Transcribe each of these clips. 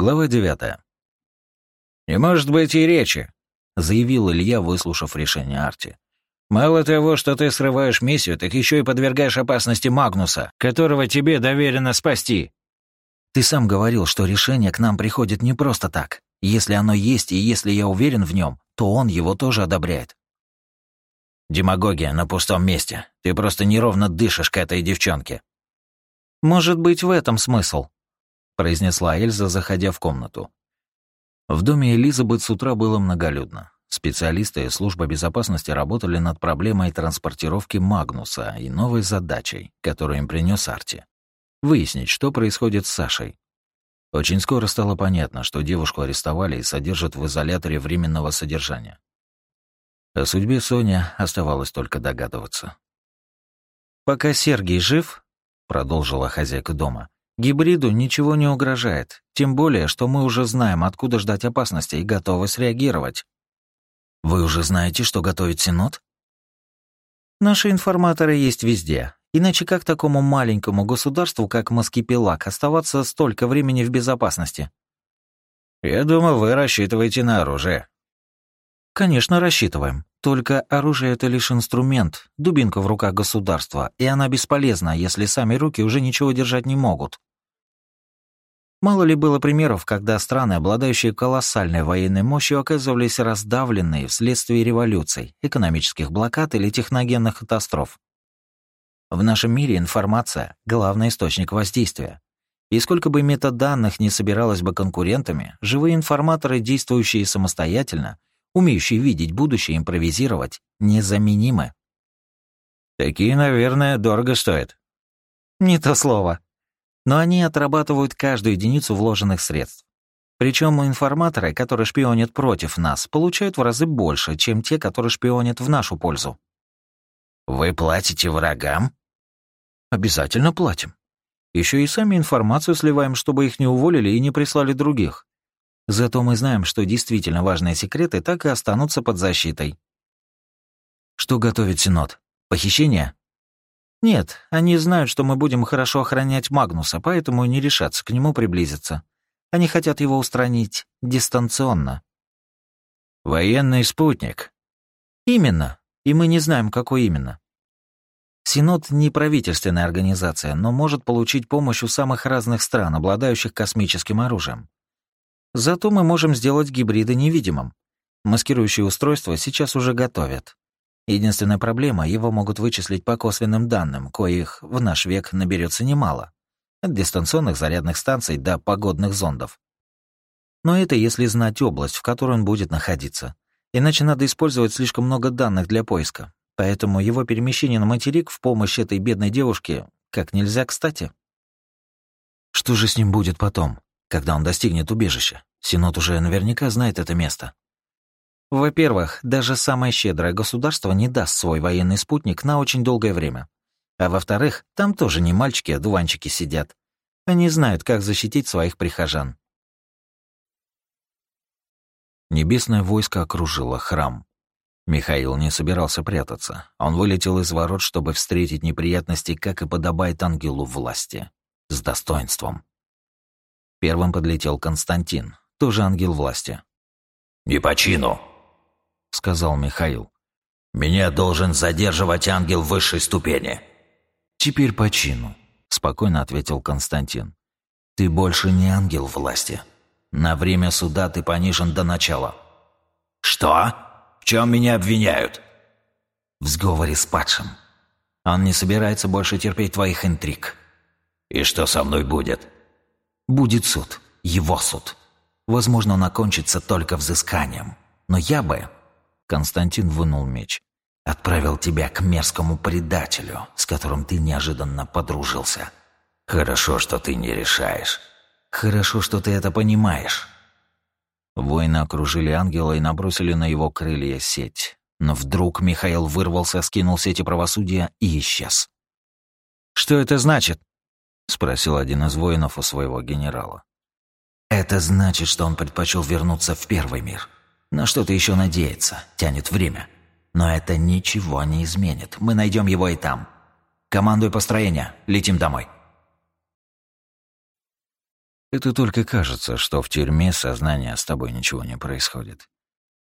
Глава девятая. «Не может быть и речи», — заявил Илья, выслушав решение Арти. «Мало того, что ты срываешь миссию, так еще и подвергаешь опасности Магнуса, которого тебе доверено спасти». «Ты сам говорил, что решение к нам приходит не просто так. Если оно есть и если я уверен в нем, то он его тоже одобряет». «Демагогия на пустом месте. Ты просто неровно дышишь к этой девчонке». «Может быть, в этом смысл», произнесла Эльза, заходя в комнату. В доме Элизабет с утра было многолюдно. Специалисты и служба безопасности работали над проблемой транспортировки Магнуса и новой задачей, которую им принес Арти. Выяснить, что происходит с Сашей. Очень скоро стало понятно, что девушку арестовали и содержат в изоляторе временного содержания. О судьбе Сони оставалось только догадываться. «Пока Сергей жив», — продолжила хозяйка дома, Гибриду ничего не угрожает, тем более, что мы уже знаем, откуда ждать опасности и готовы среагировать. Вы уже знаете, что готовит Синод? Наши информаторы есть везде. Иначе как такому маленькому государству, как Маскипелак, оставаться столько времени в безопасности? Я думаю, вы рассчитываете на оружие. Конечно, рассчитываем. Только оружие — это лишь инструмент, дубинка в руках государства, и она бесполезна, если сами руки уже ничего держать не могут. Мало ли было примеров, когда страны, обладающие колоссальной военной мощью, оказывались раздавленные вследствие революций, экономических блокад или техногенных катастроф. В нашем мире информация — главный источник воздействия. И сколько бы метаданных не собиралось бы конкурентами, живые информаторы, действующие самостоятельно, умеющие видеть будущее и импровизировать, незаменимы. Такие, наверное, дорого стоят. Не то слово но они отрабатывают каждую единицу вложенных средств. Причем информаторы, которые шпионят против нас, получают в разы больше, чем те, которые шпионят в нашу пользу. Вы платите врагам? Обязательно платим. Еще и сами информацию сливаем, чтобы их не уволили и не прислали других. Зато мы знаем, что действительно важные секреты так и останутся под защитой. Что готовит Синод? Похищение? «Нет, они знают, что мы будем хорошо охранять Магнуса, поэтому не решатся к нему приблизиться. Они хотят его устранить дистанционно». «Военный спутник». «Именно. И мы не знаем, какой именно». Синод не правительственная организация, но может получить помощь у самых разных стран, обладающих космическим оружием. Зато мы можем сделать гибриды невидимым. Маскирующие устройства сейчас уже готовят. Единственная проблема — его могут вычислить по косвенным данным, коих в наш век наберется немало. От дистанционных зарядных станций до погодных зондов. Но это если знать область, в которой он будет находиться. Иначе надо использовать слишком много данных для поиска. Поэтому его перемещение на материк в помощь этой бедной девушке как нельзя кстати. Что же с ним будет потом, когда он достигнет убежища? Синод уже наверняка знает это место. Во-первых, даже самое щедрое государство не даст свой военный спутник на очень долгое время. А во-вторых, там тоже не мальчики, а дуванчики сидят. Они знают, как защитить своих прихожан. Небесное войско окружило храм. Михаил не собирался прятаться. Он вылетел из ворот, чтобы встретить неприятности, как и подобает ангелу власти. С достоинством. Первым подлетел Константин, тоже ангел власти. «Не по чину», — сказал Михаил. «Меня должен задерживать ангел высшей ступени». «Теперь по чину», — спокойно ответил Константин. «Ты больше не ангел власти. На время суда ты понижен до начала». «Что? В чем меня обвиняют?» «В сговоре с падшим. Он не собирается больше терпеть твоих интриг». «И что со мной будет?» «Будет суд. Его суд. Возможно, он окончится только взысканием. Но я бы Константин вынул меч. «Отправил тебя к мерзкому предателю, с которым ты неожиданно подружился. Хорошо, что ты не решаешь. Хорошо, что ты это понимаешь». Воины окружили ангела и набросили на его крылья сеть. Но вдруг Михаил вырвался, скинул сети правосудия и исчез. «Что это значит?» — спросил один из воинов у своего генерала. «Это значит, что он предпочел вернуться в первый мир. На что-то еще надеется, тянет время. Но это ничего не изменит. Мы найдем его и там. Командуй построение. Летим домой. Это только кажется, что в тюрьме сознания с тобой ничего не происходит.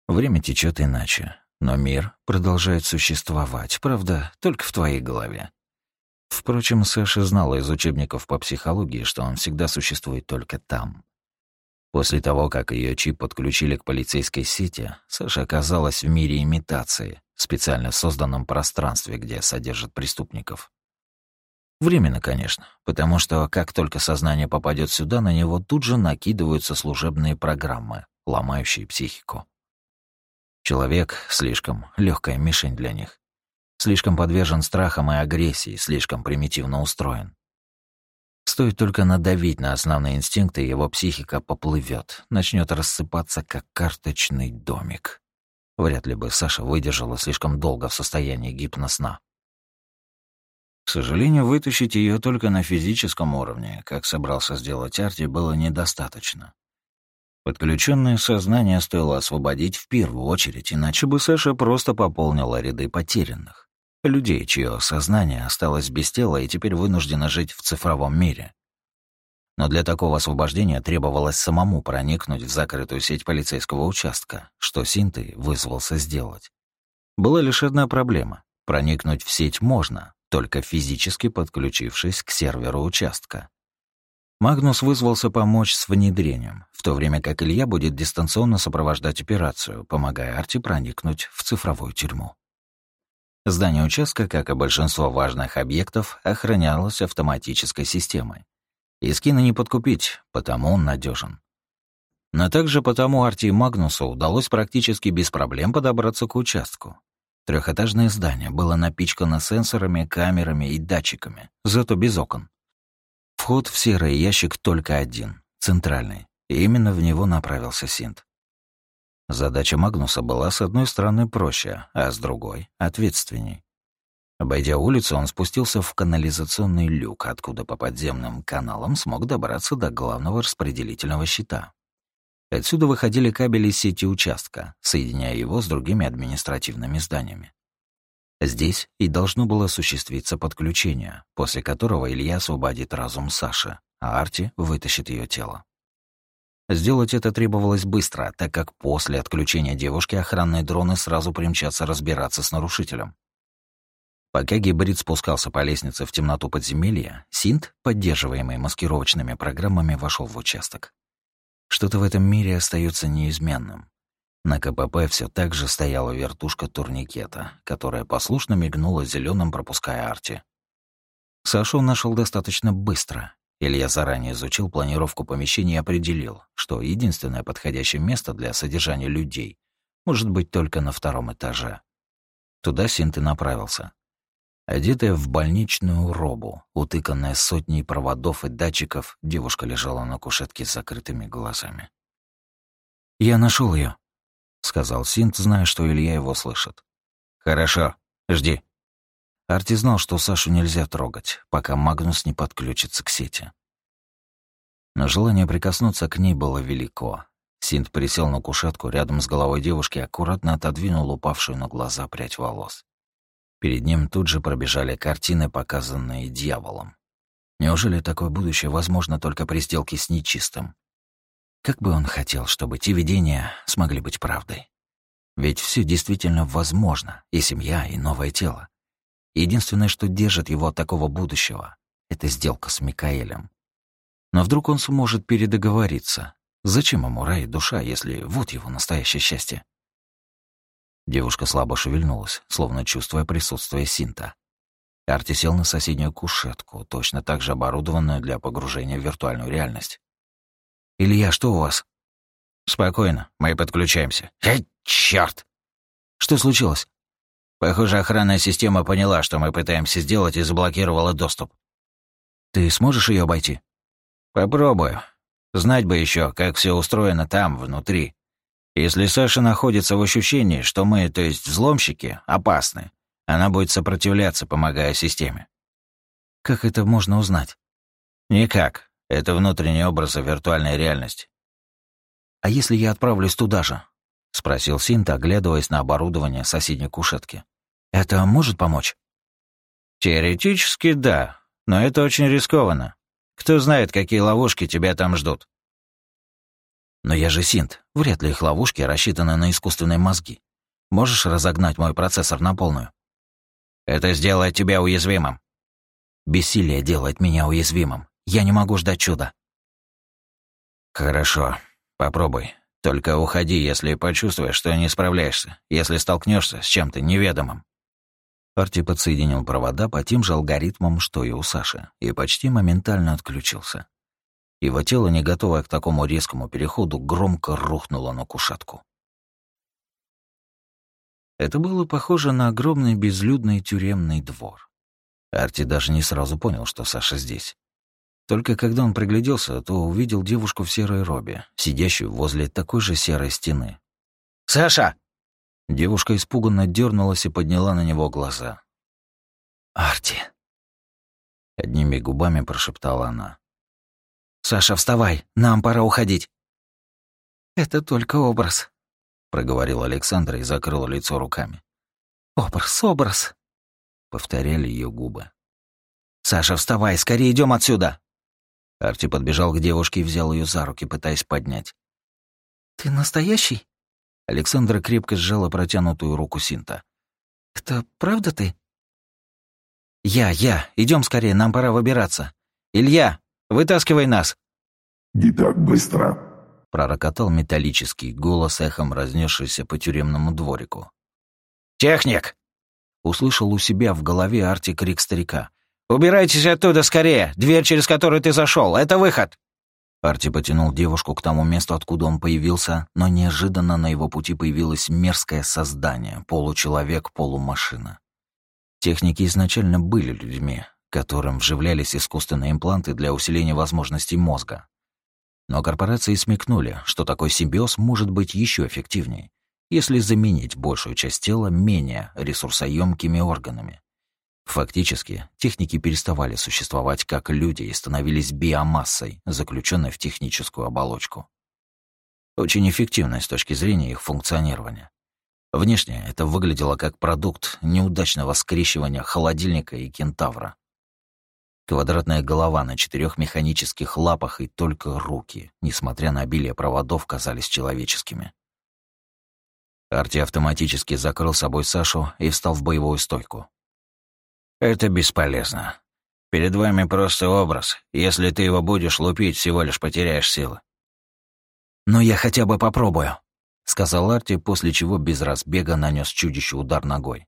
Время течет иначе, но мир продолжает существовать, правда, только в твоей голове. Впрочем, Саша знала из учебников по психологии, что он всегда существует только там. После того, как ее чип подключили к полицейской сети, Саша оказалась в мире имитации, специально созданном пространстве, где содержат преступников. Временно, конечно, потому что как только сознание попадет сюда, на него тут же накидываются служебные программы, ломающие психику. Человек слишком легкая мишень для них. Слишком подвержен страхам и агрессии, слишком примитивно устроен. Стоит только надавить на основные инстинкты, его психика поплывет, начнет рассыпаться, как карточный домик. Вряд ли бы Саша выдержала слишком долго в состоянии гипносна. К сожалению, вытащить ее только на физическом уровне, как собрался сделать Арти, было недостаточно. Подключенное сознание стоило освободить в первую очередь, иначе бы Саша просто пополнила ряды потерянных. Людей, чье сознание осталось без тела и теперь вынуждено жить в цифровом мире. Но для такого освобождения требовалось самому проникнуть в закрытую сеть полицейского участка, что Синты вызвался сделать. Была лишь одна проблема. Проникнуть в сеть можно, только физически подключившись к серверу участка. Магнус вызвался помочь с внедрением, в то время как Илья будет дистанционно сопровождать операцию, помогая Арти проникнуть в цифровую тюрьму. Здание участка, как и большинство важных объектов, охранялось автоматической системой. Искина не подкупить, потому он надежен. Но также потому Арти и Магнусу удалось практически без проблем подобраться к участку. Трехэтажное здание было напичкано сенсорами, камерами и датчиками, зато без окон. Вход в серый ящик только один, центральный, и именно в него направился Синт. Задача Магнуса была с одной стороны проще, а с другой — ответственней. Обойдя улицу, он спустился в канализационный люк, откуда по подземным каналам смог добраться до главного распределительного щита. Отсюда выходили кабели сети участка, соединяя его с другими административными зданиями. Здесь и должно было осуществиться подключение, после которого Илья освободит разум Саши, а Арти вытащит ее тело. Сделать это требовалось быстро, так как после отключения девушки охранные дроны сразу примчатся разбираться с нарушителем. Пока гибрид спускался по лестнице в темноту подземелья, Синт, поддерживаемый маскировочными программами, вошел в участок. Что-то в этом мире остается неизменным. На КПП все так же стояла вертушка турникета, которая послушно мигнула зеленым, пропуская арти. Сашу нашел достаточно быстро. Илья заранее изучил планировку помещения и определил, что единственное подходящее место для содержания людей может быть только на втором этаже. Туда Синт и направился. Одетая в больничную робу, утыканная сотней проводов и датчиков, девушка лежала на кушетке с закрытыми глазами. «Я нашел ее, сказал Синт, зная, что Илья его слышит. «Хорошо, жди». Арти знал, что Сашу нельзя трогать, пока Магнус не подключится к сети. Но желание прикоснуться к ней было велико. Синт присел на кушетку рядом с головой девушки и аккуратно отодвинул упавшую на глаза прядь волос. Перед ним тут же пробежали картины, показанные дьяволом. Неужели такое будущее возможно только при сделке с нечистым? Как бы он хотел, чтобы те видения смогли быть правдой. Ведь все действительно возможно, и семья, и новое тело. Единственное, что держит его от такого будущего, это сделка с Микаэлем. Но вдруг он сможет передоговориться. Зачем ему рай и душа, если вот его настоящее счастье? Девушка слабо шевельнулась, словно чувствуя присутствие Синта. Арти сел на соседнюю кушетку, точно так же оборудованную для погружения в виртуальную реальность. «Илья, что у вас?» «Спокойно, мы подключаемся». «Эй, чёрт!» «Что случилось?» «Похоже, охранная система поняла, что мы пытаемся сделать, и заблокировала доступ». «Ты сможешь ее обойти?» «Попробую. Знать бы еще, как все устроено там, внутри. Если Саша находится в ощущении, что мы, то есть взломщики, опасны, она будет сопротивляться, помогая системе. Как это можно узнать? Никак. Это внутренние образы виртуальной реальности. А если я отправлюсь туда же? спросил Синт, оглядываясь на оборудование соседней кушетки. Это может помочь? Теоретически да, но это очень рискованно. Кто знает, какие ловушки тебя там ждут. Но я же синт. Вряд ли их ловушки рассчитаны на искусственные мозги. Можешь разогнать мой процессор на полную? Это сделает тебя уязвимым. Бессилие делает меня уязвимым. Я не могу ждать чуда. Хорошо, попробуй. Только уходи, если почувствуешь, что не справляешься, если столкнешься с чем-то неведомым. Арти подсоединил провода по тем же алгоритмам, что и у Саши, и почти моментально отключился. Его тело, не готовое к такому резкому переходу, громко рухнуло на кушетку. Это было похоже на огромный безлюдный тюремный двор. Арти даже не сразу понял, что Саша здесь. Только когда он пригляделся, то увидел девушку в серой робе, сидящую возле такой же серой стены. «Саша!» Девушка испуганно дернулась и подняла на него глаза. «Арти!» Одними губами прошептала она. «Саша, вставай! Нам пора уходить!» «Это только образ», — проговорил Александра и закрыл лицо руками. «Образ, образ!» — повторяли ее губы. «Саша, вставай! Скорее идем отсюда!» Арти подбежал к девушке и взял ее за руки, пытаясь поднять. «Ты настоящий?» Александра крепко сжала протянутую руку Синта. «Это правда ты?» «Я, я. Идем скорее, нам пора выбираться. Илья, вытаскивай нас!» «Не так быстро!» пророкотал металлический голос, эхом разнесшийся по тюремному дворику. «Техник!» Услышал у себя в голове Арти крик старика. «Убирайтесь оттуда скорее! Дверь, через которую ты зашел, это выход!» Арти потянул девушку к тому месту, откуда он появился, но неожиданно на его пути появилось мерзкое создание, получеловек, полумашина. Техники изначально были людьми, которым вживлялись искусственные импланты для усиления возможностей мозга. Но корпорации смекнули, что такой симбиоз может быть еще эффективнее, если заменить большую часть тела менее ресурсоемкими органами. Фактически, техники переставали существовать как люди и становились биомассой, заключенной в техническую оболочку. Очень эффективной с точки зрения их функционирования. Внешне это выглядело как продукт неудачного скрещивания холодильника и кентавра. Квадратная голова на четырех механических лапах и только руки, несмотря на обилие проводов, казались человеческими. Арти автоматически закрыл собой Сашу и встал в боевую стойку. Это бесполезно. Перед вами просто образ. Если ты его будешь лупить, всего лишь потеряешь силы. «Но я хотя бы попробую», — сказал Арти, после чего без разбега нанес чудищу удар ногой.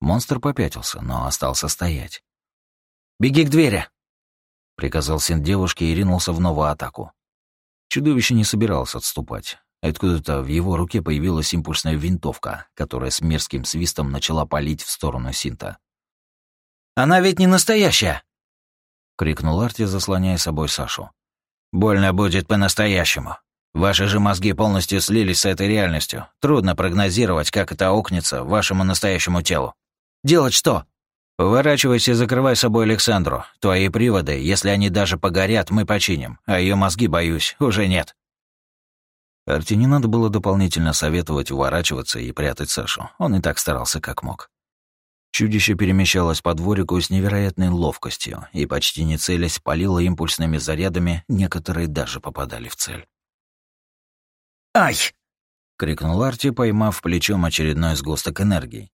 Монстр попятился, но остался стоять. «Беги к двери!» — приказал сын девушки и ринулся в новую атаку. Чудовище не собиралось отступать. Откуда-то в его руке появилась импульсная винтовка, которая с мерзким свистом начала палить в сторону Синта. Она ведь не настоящая!» — крикнул Арти, заслоняя собой Сашу. «Больно будет по-настоящему. Ваши же мозги полностью слились с этой реальностью. Трудно прогнозировать, как это аукнется вашему настоящему телу. Делать что?» «Уворачивайся и закрывай собой Александру. Твои приводы, если они даже погорят, мы починим, а ее мозги, боюсь, уже нет». Арти не надо было дополнительно советовать уворачиваться и прятать Сашу. Он и так старался как мог. Чудище перемещалось по дворику с невероятной ловкостью и, почти не целясь, палило импульсными зарядами, некоторые даже попадали в цель. «Ай!» — крикнул Арти, поймав плечом очередной сгусток энергии.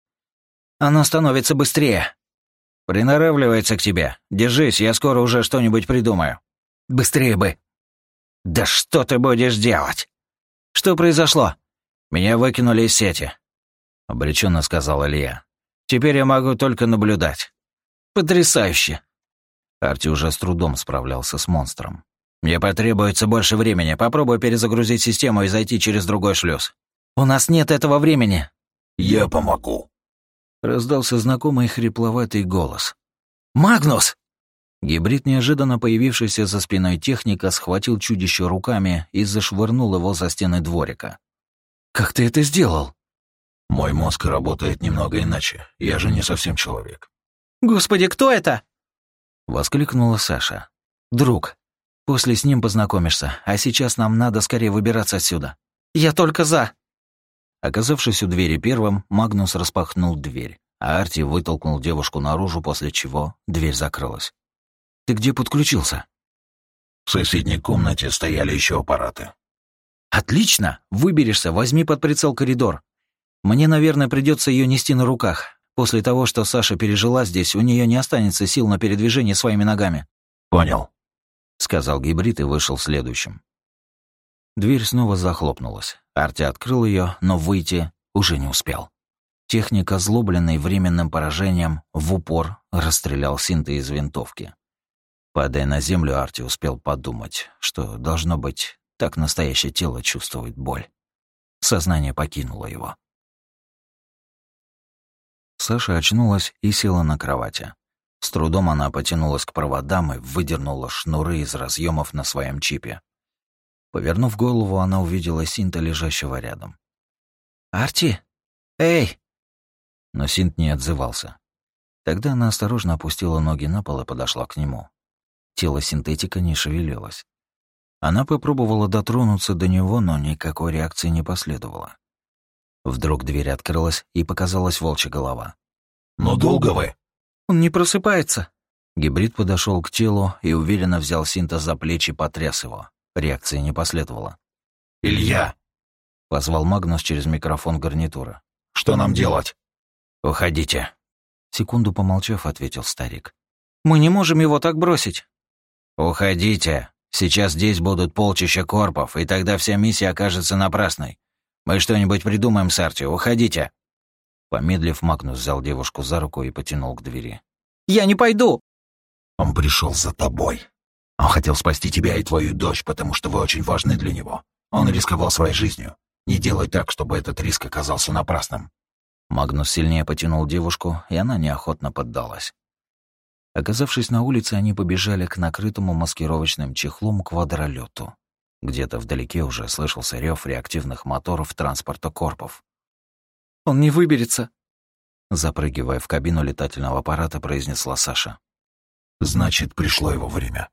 «Оно становится быстрее!» «Приноравливается к тебе. Держись, я скоро уже что-нибудь придумаю». «Быстрее бы!» «Да что ты будешь делать?» «Что произошло?» «Меня выкинули из сети», — обреченно сказал Илья. Теперь я могу только наблюдать. Потрясающе. Арти уже с трудом справлялся с монстром. Мне потребуется больше времени. Попробую перезагрузить систему и зайти через другой шлюз. У нас нет этого времени. Я помогу. Раздался знакомый хрипловатый голос. «Магнус!» Гибрид, неожиданно появившийся за спиной техника, схватил чудище руками и зашвырнул его за стены дворика. «Как ты это сделал?» Мой мозг работает немного иначе. Я же не совсем человек. «Господи, кто это?» Воскликнула Саша. «Друг. После с ним познакомишься, а сейчас нам надо скорее выбираться отсюда». «Я только за». Оказавшись у двери первым, Магнус распахнул дверь, а Арти вытолкнул девушку наружу, после чего дверь закрылась. «Ты где подключился?» В соседней комнате стояли еще аппараты. «Отлично! Выберешься, возьми под прицел коридор. Мне, наверное, придется ее нести на руках. После того, что Саша пережила здесь, у нее не останется сил на передвижение своими ногами». «Понял», — сказал гибрид и вышел следующим. Дверь снова захлопнулась. Арти открыл ее, но выйти уже не успел. Техник, озлобленный временным поражением, в упор расстрелял Синта из винтовки. Падая на землю, Арти успел подумать, что, должно быть, так настоящее тело чувствует боль. Сознание покинуло его. Саша очнулась и села на кровати. С трудом она потянулась к проводам и выдернула шнуры из разъемов на своем чипе. Повернув голову, она увидела Синта, лежащего рядом. «Арти! Эй!» Но Синт не отзывался. Тогда она осторожно опустила ноги на пол и подошла к нему. Тело синтетика не шевелилось. Она попробовала дотронуться до него, но никакой реакции не последовало. Вдруг дверь открылась, и показалась волчья голова. «Ну долго вы?» «Он не просыпается». Гибрид подошел к телу и уверенно взял Синта за плечи и потряс его. Реакции не последовало. «Илья!» — позвал Магнус через микрофон гарнитура. «Что нам делать?» «Уходите». Секунду помолчав, ответил старик. «Мы не можем его так бросить». «Уходите. Сейчас здесь будут полчища корпов, и тогда вся миссия окажется напрасной. Мы что-нибудь придумаем с Арти. Уходите». Помедлив, Магнус взял девушку за руку и потянул к двери. «Я не пойду!» «Он пришел за тобой. Он хотел спасти тебя и твою дочь, потому что вы очень важны для него. Он рисковал своей жизнью. Не делай так, чтобы этот риск оказался напрасным». Магнус сильнее потянул девушку, и она неохотно поддалась. Оказавшись на улице, они побежали к накрытому маскировочным чехлом квадролету. Где-то вдалеке уже слышался рев реактивных моторов транспорта корпов. «Он не выберется!» Запрыгивая в кабину летательного аппарата, произнесла Саша. «Значит, пришло его время».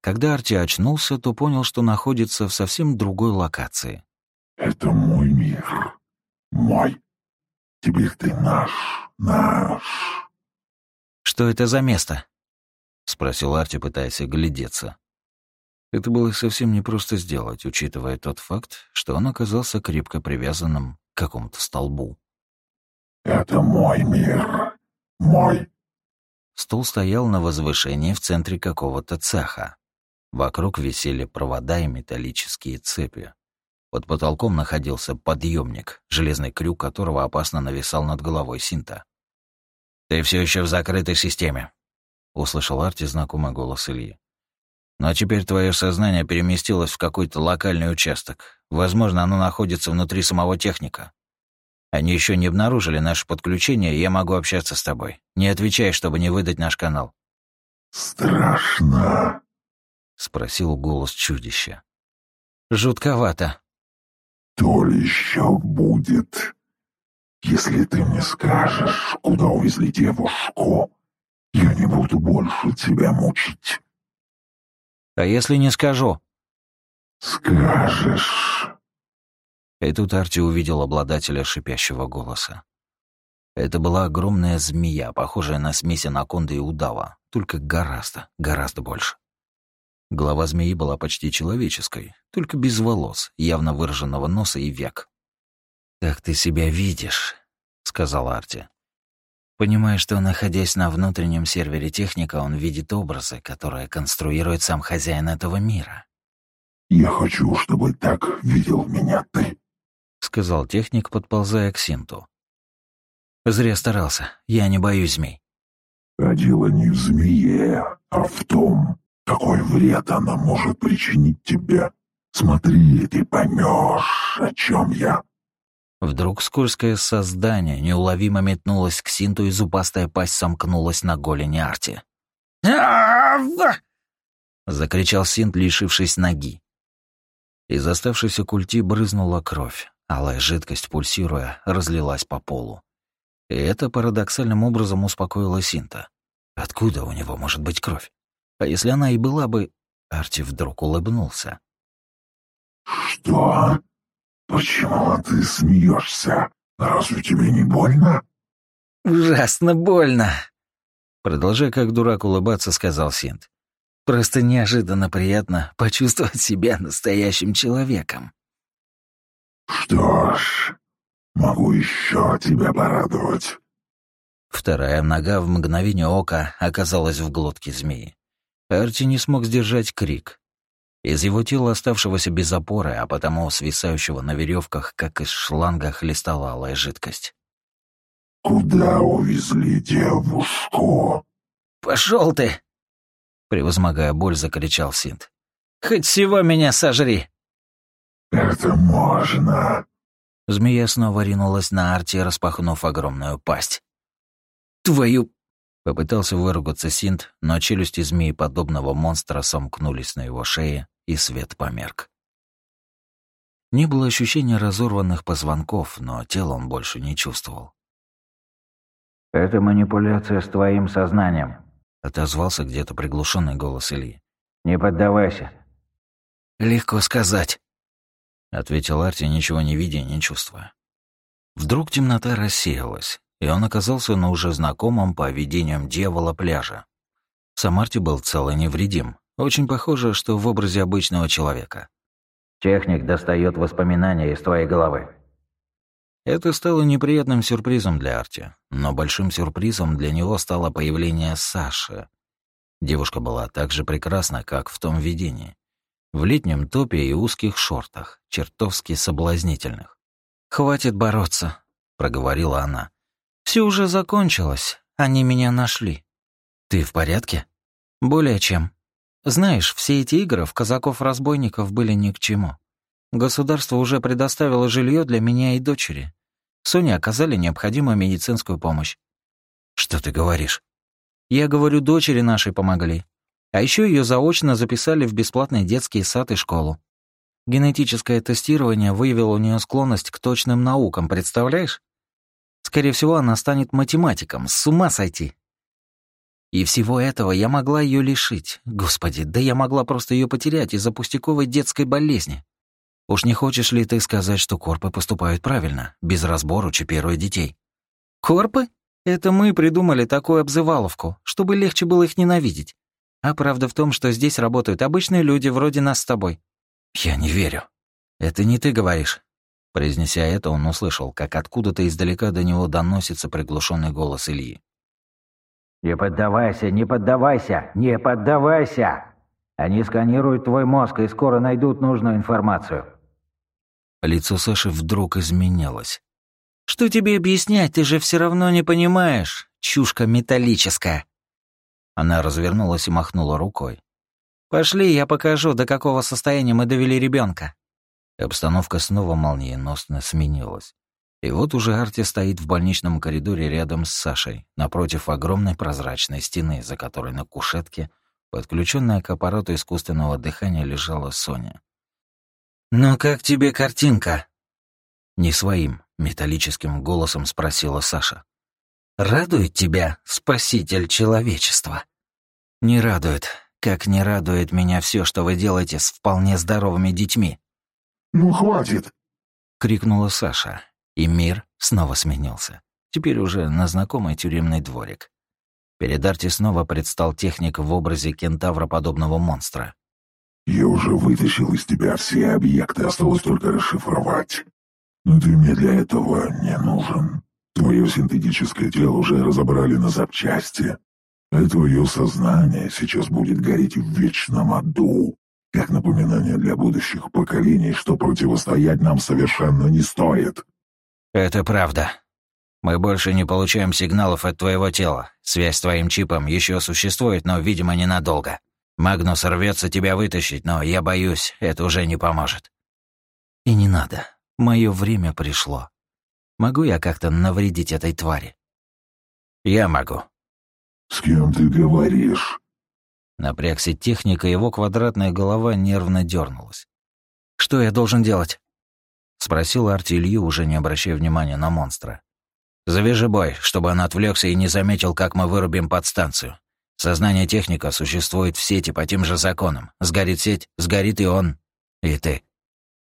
Когда Арти очнулся, то понял, что находится в совсем другой локации. «Это мой мир. Мой. Теперь ты наш, наш». «Что это за место?» — спросил Арти, пытаясь оглядеться. Это было совсем непросто сделать, учитывая тот факт, что он оказался крепко привязанным к какому-то столбу. «Это мой мир. Мой». Стол стоял на возвышении в центре какого-то цеха. Вокруг висели провода и металлические цепи. Под потолком находился подъемник, железный крюк которого опасно нависал над головой Синта. «Ты все еще в закрытой системе», — услышал Арти знакомый голос Ильи. Но теперь твое сознание переместилось в какой-то локальный участок. Возможно, оно находится внутри самого техника. Они еще не обнаружили наше подключение, и я могу общаться с тобой. Не отвечай, чтобы не выдать наш канал. «Страшно?» — спросил голос чудища. «Жутковато». «То ли еще будет. Если ты мне скажешь, куда увезли девушку, я не буду больше тебя мучить». А если не скажу? Скажешь. И тут Арти увидел обладателя шипящего голоса. Это была огромная змея, похожая на смесь анаконды и удава, только гораздо, гораздо больше. Голова змеи была почти человеческой, только без волос, явно выраженного носа и век. «Как ты себя видишь?» — сказал Арти. Понимая, что, находясь на внутреннем сервере техника, он видит образы, которые конструирует сам хозяин этого мира. «Я хочу, чтобы так видел меня ты», — сказал техник, подползая к Синту. «Зря старался. Я не боюсь змей». «А дело не в змее, а в том, какой вред она может причинить тебе. Смотри, ты поймешь, о чем я». Вдруг скользкое создание неуловимо метнулось к Синту, и зубастая пасть сомкнулась на голени Арти. Закричал Синт, лишившись ноги. Из оставшейся культи брызнула кровь, алая жидкость, пульсируя, разлилась по полу. И это парадоксальным образом успокоило Синта. Откуда у него может быть кровь? А если она и была бы... Арти вдруг улыбнулся. «Что?» «Почему ты смеешься? Разве тебе не больно?» «Ужасно больно!» Продолжая как дурак улыбаться, сказал Синт. Просто неожиданно приятно почувствовать себя настоящим человеком. Что ж, могу еще тебя порадовать. Вторая нога в мгновение ока оказалась в глотке змеи. Арти не смог сдержать крик. Из его тела, оставшегося без опоры, а потому свисающего на веревках, как из шланга, хлестала алая жидкость. «Куда увезли девушку?» «Пошел ты!» Превозмогая боль, закричал Синт. «Хоть всего меня сожри!» «Это можно!» Змея снова ринулась на Арти, распахнув огромную пасть. «Твою...» Попытался выругаться Синт, но челюсти змеи подобного монстра сомкнулись на его шее, и свет померк. Не было ощущения разорванных позвонков, но тело он больше не чувствовал. «Это манипуляция с твоим сознанием», — отозвался где-то приглушенный голос Ильи. «Не поддавайся». «Легко сказать», — ответил Арти, ничего не видя и не чувствуя. Вдруг темнота рассеялась, и он оказался на уже знакомом по видениям дьявола пляжа. Сам Арти был цел и невредим, очень похоже, что в образе обычного человека. Техник достает воспоминания из твоей головы. Это стало неприятным сюрпризом для Арти, но большим сюрпризом для него стало появление Саши. Девушка была так же прекрасна, как в том видении. В летнем топе и узких шортах, чертовски соблазнительных. «Хватит бороться», — проговорила она. Все уже закончилось, они меня нашли. Ты в порядке?» «Более чем. Знаешь, все эти игры в казаков-разбойников были ни к чему. Государство уже предоставило жилье для меня и дочери. Соне оказали необходимую медицинскую помощь. Что ты говоришь? Я говорю, дочери нашей помогли. А еще ее заочно записали в бесплатный детский сад и школу. Генетическое тестирование выявило у нее склонность к точным наукам, представляешь? Скорее всего, она станет математиком, с ума сойти. И всего этого я могла ее лишить. Господи, да я могла просто ее потерять из-за пустяковой детской болезни. Уж не хочешь ли ты сказать, что корпы поступают правильно, без разбору чипируя детей? Корпы? Это мы придумали такую обзываловку, чтобы легче было их ненавидеть. А правда в том, что здесь работают обычные люди вроде нас с тобой. Я не верю. Это не ты говоришь. Произнеся это, он услышал, как откуда-то издалека до него доносится приглушенный голос Ильи. «Не поддавайся, не поддавайся, не поддавайся! Они сканируют твой мозг и скоро найдут нужную информацию». Лицо Саши вдруг изменилось. «Что тебе объяснять, ты же все равно не понимаешь, чушка металлическая!» Она развернулась и махнула рукой. «Пошли, я покажу, до какого состояния мы довели ребенка. Обстановка снова молниеносно сменилась. И вот уже Арти стоит в больничном коридоре рядом с Сашей, напротив огромной прозрачной стены, за которой на кушетке, подключенная к аппарату искусственного дыхания, лежала Соня. «Ну как тебе картинка?» Не своим, металлическим голосом спросила Саша. «Радует тебя, спаситель человечества?» «Не радует, как не радует меня все, что вы делаете с вполне здоровыми детьми». «Ну, хватит!» — крикнула Саша, и мир снова сменился. Теперь уже на знакомый тюремный дворик. Перед Арти снова предстал техник в образе кентавроподобного монстра. «Я уже вытащил из тебя все объекты, осталось только расшифровать. Но ты мне для этого не нужен. Твое синтетическое тело уже разобрали на запчасти, а твое сознание сейчас будет гореть в вечном аду, как напоминание для будущих поколений, что противостоять нам совершенно не стоит. «Это правда. Мы больше не получаем сигналов от твоего тела. Связь с твоим чипом еще существует, но, видимо, ненадолго. Магнус рвется тебя вытащить, но я боюсь, это уже не поможет». «И не надо. Мое время пришло. Могу я как-то навредить этой твари?» «Я могу». «С кем ты говоришь?» Напрягся техника, его квадратная голова нервно дернулась. «Что я должен делать?» Спросил Арти Илью, уже не обращая внимания на монстра. «Завяжи бой, чтобы он отвлекся и не заметил, как мы вырубим подстанцию. Сознание техника существует в сети по тем же законам. Сгорит сеть, сгорит и он, и ты.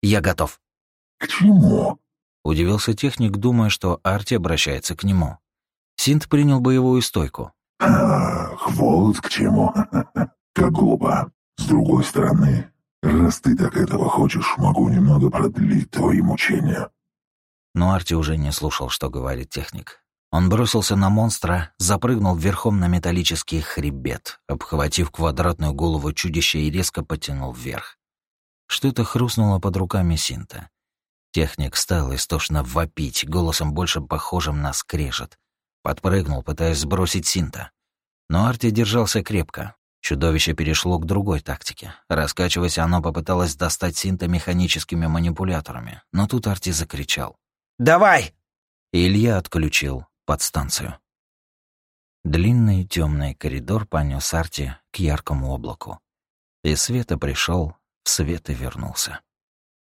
Я готов». «К чему?» Удивился техник, думая, что Арти обращается к нему. Синт принял боевую стойку. «Ах, вот к чему. Как глупо. С другой стороны, раз ты так этого хочешь, могу немного продлить твои мучения. Но Арти уже не слушал, что говорит техник. Он бросился на монстра, запрыгнул верхом на металлический хребет, обхватив квадратную голову чудища и резко потянул вверх. Что-то хрустнуло под руками Синта. Техник стал истошно вопить, голосом больше похожим на скрежет. Подпрыгнул, пытаясь сбросить Синта. Но Арти держался крепко. Чудовище перешло к другой тактике. Раскачиваясь, оно попыталось достать Синта механическими манипуляторами, но тут Арти закричал. «Давай!» И Илья отключил подстанцию. Длинный темный коридор понес Арти к яркому облаку. И света пришел, в свет и вернулся.